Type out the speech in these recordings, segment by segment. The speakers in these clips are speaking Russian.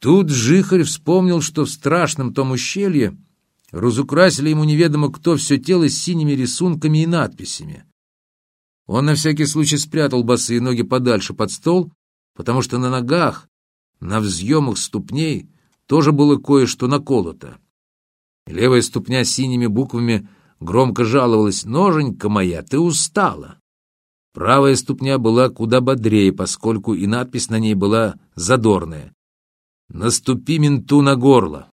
Тут Жихарь вспомнил, что в страшном том ущелье разукрасили ему неведомо кто все тело с синими рисунками и надписями. Он на всякий случай спрятал босые ноги подальше под стол, потому что на ногах, на взъемах ступней тоже было кое-что наколото. Левая ступня синими буквами громко жаловалась «Ноженька моя, ты устала!» Правая ступня была куда бодрее, поскольку и надпись на ней была задорная. «Наступи менту на горло!»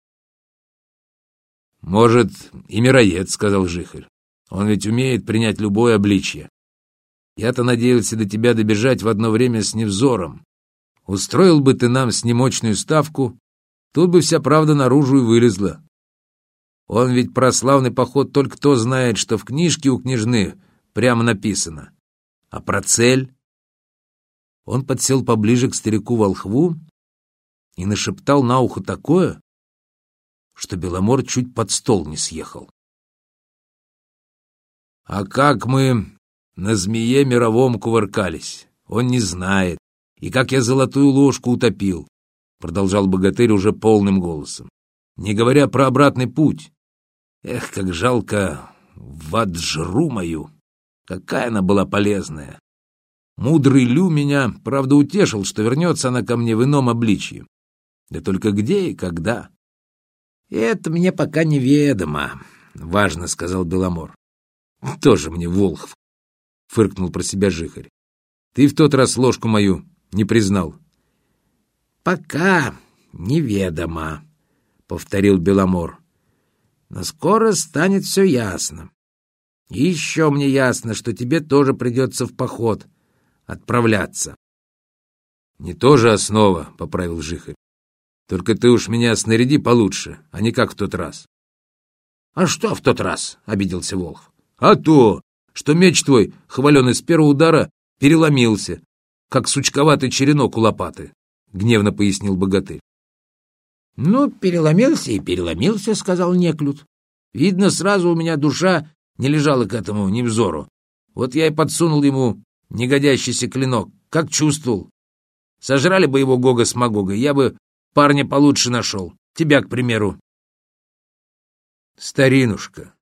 «Может, и мироед», — сказал Жихарь. «Он ведь умеет принять любое обличье. Я-то надеялся до тебя добежать в одно время с Невзором. Устроил бы ты нам с ним мощную ставку, тут бы вся правда наружу и вылезла. Он ведь про славный поход только кто знает, что в книжке у княжны прямо написано. А про цель? Он подсел поближе к старику-волхву и нашептал на ухо такое, что Беломор чуть под стол не съехал. «А как мы на змее мировом кувыркались. Он не знает. И как я золотую ложку утопил, — продолжал богатырь уже полным голосом. Не говоря про обратный путь. Эх, как жалко ваджру мою. Какая она была полезная. Мудрый Лю меня, правда, утешил, что вернется она ко мне в ином обличье. Да только где и когда? — Это мне пока неведомо, — важно сказал Беломор. — Тоже мне Волхов — фыркнул про себя Жихарь. «Ты в тот раз ложку мою не признал». «Пока неведомо», — повторил Беломор. «Но скоро станет все ясно. И еще мне ясно, что тебе тоже придется в поход отправляться». «Не то же основа», — поправил Жихарь. «Только ты уж меня снаряди получше, а не как в тот раз». «А что в тот раз?» — обиделся Волхв. «А то! что меч твой, хваленый с первого удара, переломился, как сучковатый черенок у лопаты, — гневно пояснил богатырь. — Ну, переломился и переломился, — сказал Неклюд. Видно, сразу у меня душа не лежала к этому невзору. Вот я и подсунул ему негодящийся клинок, как чувствовал. Сожрали бы его Гога с Магогой, я бы парня получше нашел. Тебя, к примеру. Старинушка,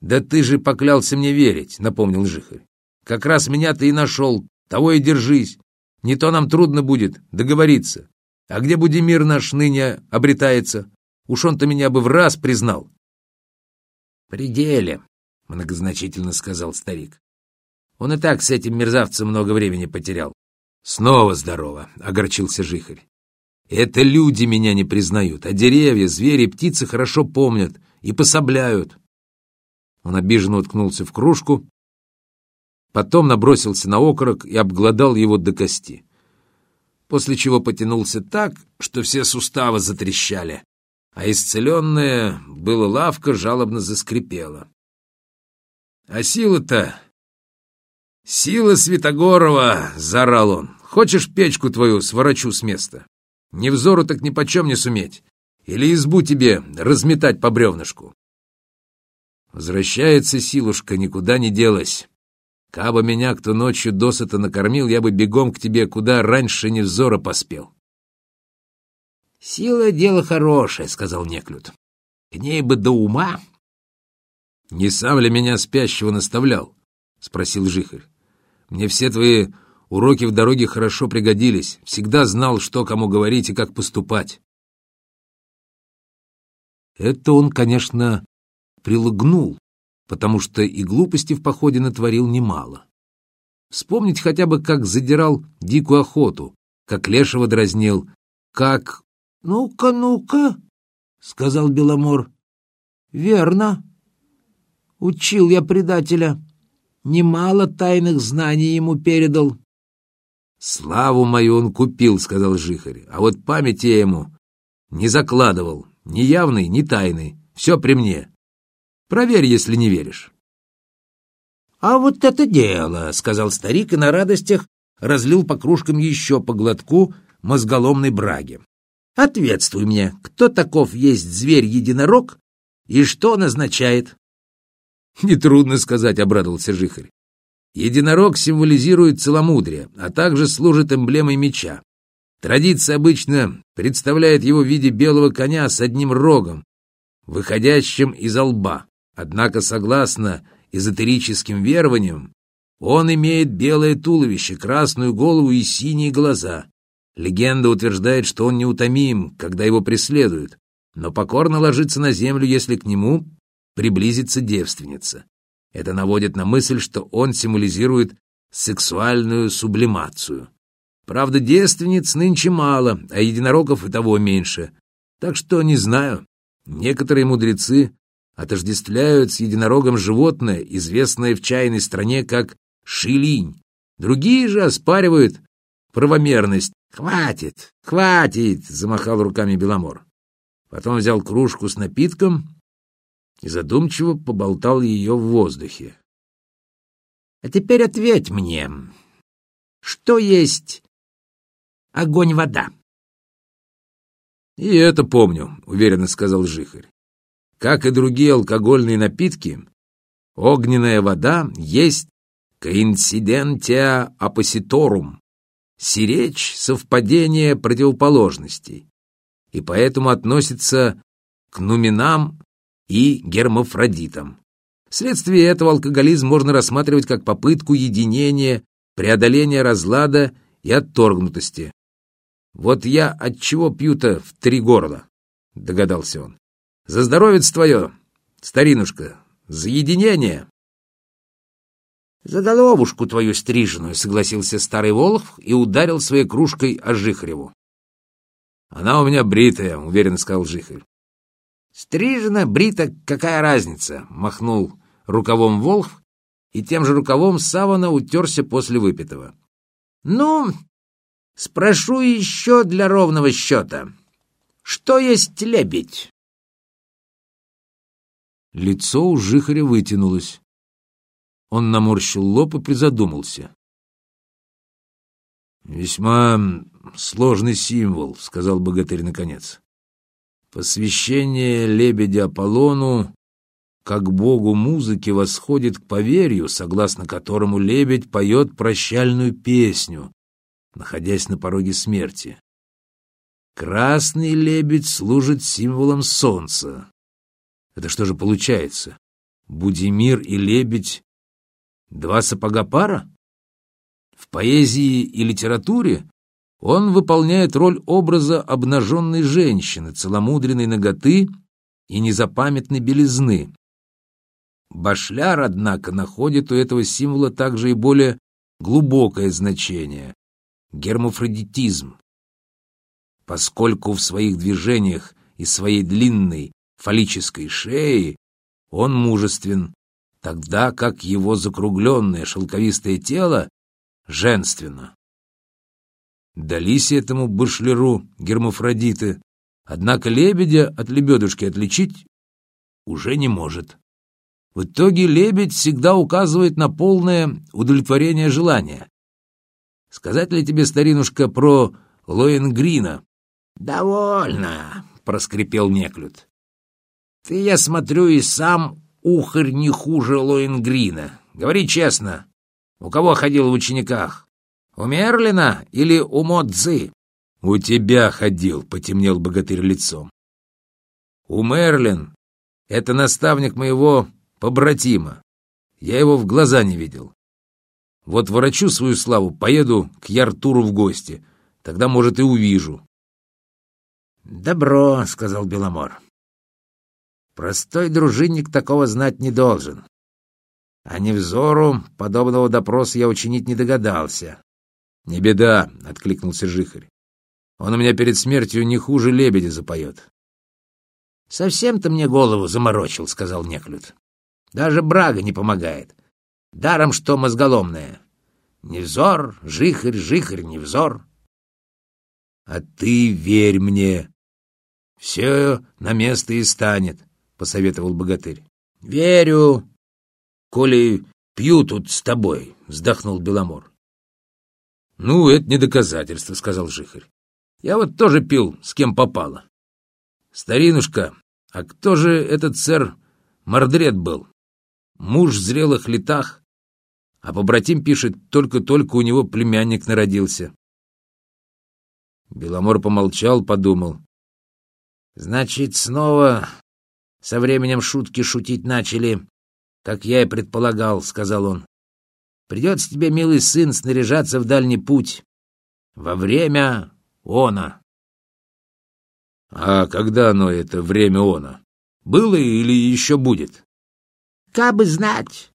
«Да ты же поклялся мне верить», — напомнил Жихарь. «Как раз меня ты и нашел, того и держись. Не то нам трудно будет договориться. А где Будимир наш ныне обретается? Уж он-то меня бы в раз признал». «Пределе», — многозначительно сказал старик. «Он и так с этим мерзавцем много времени потерял». «Снова здорово», — огорчился Жихарь. «Это люди меня не признают, а деревья, звери, птицы хорошо помнят и пособляют. Он обиженно уткнулся в кружку, потом набросился на окорок и обглодал его до кости. После чего потянулся так, что все суставы затрещали, а исцеленная была лавка жалобно заскрипела. «А сила-то... Сила Святогорова!» — заорал он. «Хочешь печку твою сворочу с места? Невзору так ни почем не суметь. Или избу тебе разметать по бревнышку?» Возвращается силушка, никуда не делась. Каба меня кто ночью досыта накормил, я бы бегом к тебе куда раньше невзора поспел. — Сила — дело хорошее, — сказал Неклюд. — К ней бы до ума. — Не сам ли меня спящего наставлял? — спросил Жихарь. — Мне все твои уроки в дороге хорошо пригодились. Всегда знал, что кому говорить и как поступать. Это он, конечно, прилыгнул, потому что и глупости в походе натворил немало. Вспомнить хотя бы, как задирал дикую охоту, как лешего дразнил, как... — Ну-ка, ну-ка, — сказал Беломор. — Верно. Учил я предателя. Немало тайных знаний ему передал. — Славу мою он купил, — сказал Жихарь, — а вот память я ему не закладывал, ни явный, ни тайный. Все при мне. Проверь, если не веришь. — А вот это дело, — сказал старик и на радостях разлил по кружкам еще по глотку мозголомной браги. — Ответствуй мне, кто таков есть зверь-единорог и что он означает? — Нетрудно сказать, — обрадовался Жихарь. Единорог символизирует целомудрие, а также служит эмблемой меча. Традиция обычно представляет его в виде белого коня с одним рогом, выходящим из лба. Однако, согласно эзотерическим верованиям, он имеет белое туловище, красную голову и синие глаза. Легенда утверждает, что он неутомим, когда его преследуют, но покорно ложится на землю, если к нему приблизится девственница. Это наводит на мысль, что он символизирует сексуальную сублимацию. Правда, девственниц нынче мало, а единорогов и того меньше. Так что, не знаю, некоторые мудрецы отождествляют с единорогом животное, известное в чайной стране как шилинь. Другие же оспаривают правомерность. «Хватит, хватит!» — замахал руками Беломор. Потом взял кружку с напитком и задумчиво поболтал ее в воздухе. «А теперь ответь мне, что есть огонь-вода?» «И это помню», — уверенно сказал Жихарь. «Как и другие алкогольные напитки, огненная вода есть коинцидентия оппоситорум, сиречь совпадение противоположностей, и поэтому относится к нуминам и гермафродитам. Вследствие этого алкоголизм можно рассматривать как попытку единения, преодоления разлада и отторгнутости. «Вот я от чего пью-то в три горла?» — догадался он. «За здоровье твое, старинушка, за единение!» «За головушку твою стриженную», — согласился старый Волхв и ударил своей кружкой о Жихареву. «Она у меня бритая», — уверенно сказал Жихарь. «Стрижена, брита, какая разница?» — махнул рукавом Волхв и тем же рукавом савана утерся после выпитого. «Ну, спрошу еще для ровного счета. Что есть лебедь?» Лицо у Жихаря вытянулось. Он наморщил лоб и призадумался. «Весьма сложный символ», — сказал богатырь наконец. «Посвящение лебедя Аполлону как богу музыки восходит к поверью, согласно которому лебедь поет прощальную песню, находясь на пороге смерти. Красный лебедь служит символом солнца. Это что же получается? Будимир и лебедь Два сапога пара? В поэзии и литературе он выполняет роль образа обнаженной женщины, целомудренной ноготы и незапамятной белизны. Башляр, однако, находит у этого символа также и более глубокое значение — гермафродитизм. Поскольку в своих движениях и своей длинной фаллической шее он мужествен, тогда как его закругленное шелковистое тело женственно. Дались этому башлеру гермафродиты, однако лебедя от лебедушки отличить уже не может. В итоге лебедь всегда указывает на полное удовлетворение желания. Сказать ли тебе, старинушка, про Лоенгрина? — Довольно, — проскрипел Неклюд. — Ты, я смотрю, и сам ухарь не хуже Лоингрина. Говори честно, у кого ходил в учениках? У Мерлина или у Модзы? У тебя ходил, потемнел богатырь лицом. У Мерлин — это наставник моего побратима. Я его в глаза не видел. Вот ворочу свою славу, поеду к Яртуру в гости. Тогда, может, и увижу. «Добро», — сказал Беломор. Простой дружинник такого знать не должен. А невзору подобного допроса я учинить не догадался. — Не беда, — откликнулся Жихарь. — Он у меня перед смертью не хуже лебедя запоет. — Совсем ты мне голову заморочил, — сказал Неклюд. — Даже брага не помогает. Даром, что мозголомная. Невзор, жихарь, жихарь, невзор. — А ты верь мне. Все на место и станет посоветовал богатырь. — Верю, коли пью тут с тобой, — вздохнул Беломор. — Ну, это не доказательство, — сказал Жихарь. — Я вот тоже пил, с кем попало. — Старинушка, а кто же этот сэр Мордред был? Муж в зрелых летах, а побратим пишет, только-только у него племянник народился. Беломор помолчал, подумал. Значит, снова со временем шутки шутить начали, как я и предполагал, — сказал он. Придется тебе, милый сын, снаряжаться в дальний путь. Во время она. А когда оно, это время она? Было или еще будет? Кабы знать.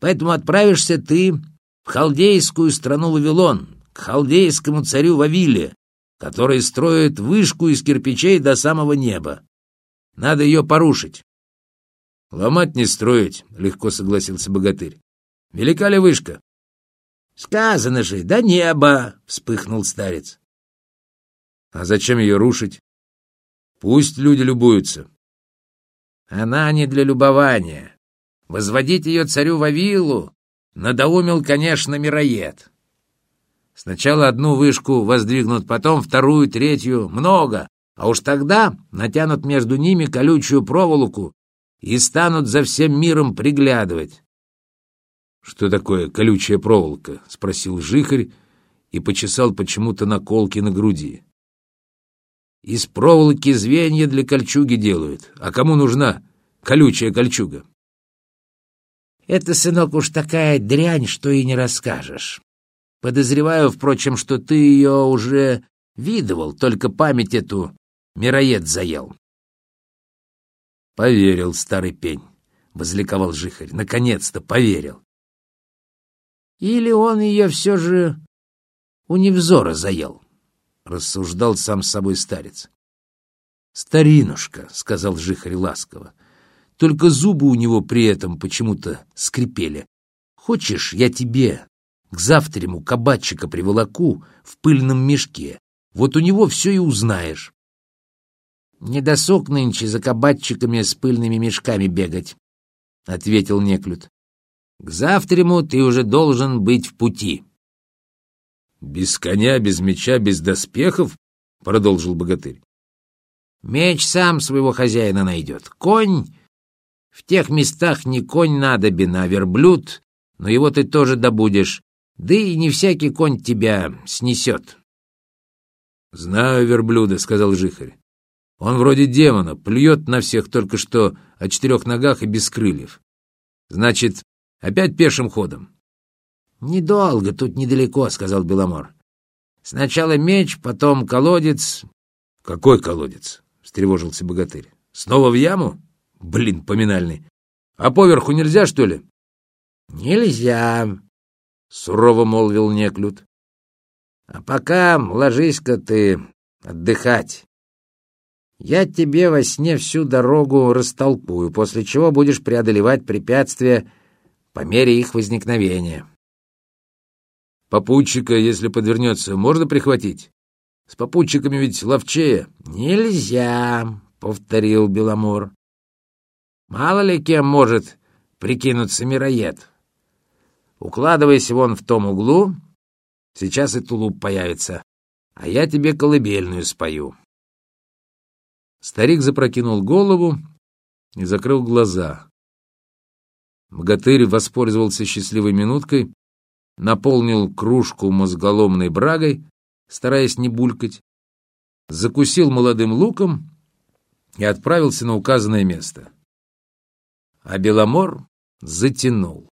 Поэтому отправишься ты в халдейскую страну Вавилон, к халдейскому царю Вавиле, который строит вышку из кирпичей до самого неба. Надо ее порушить. — Ломать не строить, — легко согласился богатырь. — Велика ли вышка? — Сказано же, до неба, — вспыхнул старец. — А зачем ее рушить? Пусть люди любуются. — Она не для любования. Возводить ее царю Вавилу надоумил, конечно, мироед. Сначала одну вышку воздвигнут, потом вторую, третью, много, а уж тогда натянут между ними колючую проволоку и станут за всем миром приглядывать. — Что такое колючая проволока? — спросил жихарь и почесал почему-то наколки на груди. — Из проволоки звенья для кольчуги делают. А кому нужна колючая кольчуга? — Это, сынок, уж такая дрянь, что и не расскажешь. Подозреваю, впрочем, что ты ее уже видывал, только память эту мироед заел. Поверил старый пень, — возликовал Жихарь. Наконец-то поверил. Или он ее все же у невзора заел, — рассуждал сам с собой старец. «Старинушка», — сказал Жихарь ласково, — «только зубы у него при этом почему-то скрипели. Хочешь, я тебе к завтраму кабачика приволоку в пыльном мешке. Вот у него все и узнаешь. «Не досок нынче за кабачиками с пыльными мешками бегать», — ответил Неклюд. «К завтраму ты уже должен быть в пути». «Без коня, без меча, без доспехов?» — продолжил богатырь. «Меч сам своего хозяина найдет. Конь... В тех местах не конь надобен, а верблюд, но его ты тоже добудешь. Да и не всякий конь тебя снесет. — Знаю верблюда, — сказал Жихарь. Он вроде демона, плюет на всех только что о четырех ногах и без крыльев. Значит, опять пешим ходом. — Недолго, тут недалеко, — сказал Беломор. — Сначала меч, потом колодец. — Какой колодец? — встревожился богатырь. — Снова в яму? Блин, поминальный. А поверху нельзя, что ли? — Нельзя, — сурово молвил Неклюд. — А пока ложись-ка ты отдыхать. Я тебе во сне всю дорогу растолкую, после чего будешь преодолевать препятствия по мере их возникновения. Попутчика, если подвернется, можно прихватить? С попутчиками ведь ловчее. Нельзя, — повторил Беломор. Мало ли кем может прикинуться мироед. Укладывайся вон в том углу, сейчас и тулуп появится, а я тебе колыбельную спою. Старик запрокинул голову и закрыл глаза. Богатырь воспользовался счастливой минуткой, наполнил кружку мозголомной брагой, стараясь не булькать, закусил молодым луком и отправился на указанное место. А Беломор затянул.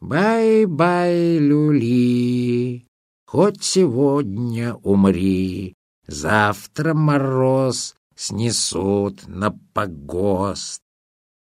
Бай-бай, люли, хоть сегодня умри, завтра мороз снесут на погост.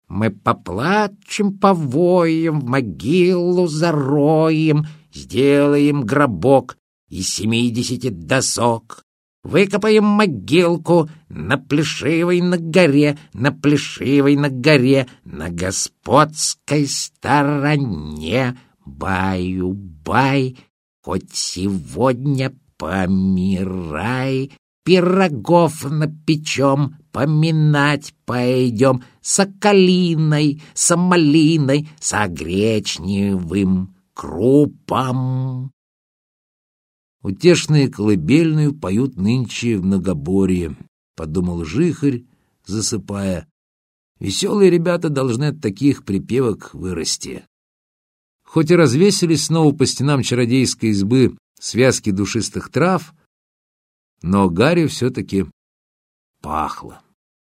Мы поплачем, повоем, в могилу зароем, сделаем гробок из семидесяти досок. Выкопаем могилку на плешивой на горе, на плешивой на горе, на господской стороне. Баю-бай, хоть сегодня помирай, пирогов напечем, поминать пойдем с околиной, с малиной, с гречневым крупом. Утешные колыбельную поют нынче в многоборье, — подумал Жихарь, засыпая. Веселые ребята должны от таких припевок вырасти. Хоть и развесили снова по стенам чародейской избы связки душистых трав, но Гарри все-таки пахло.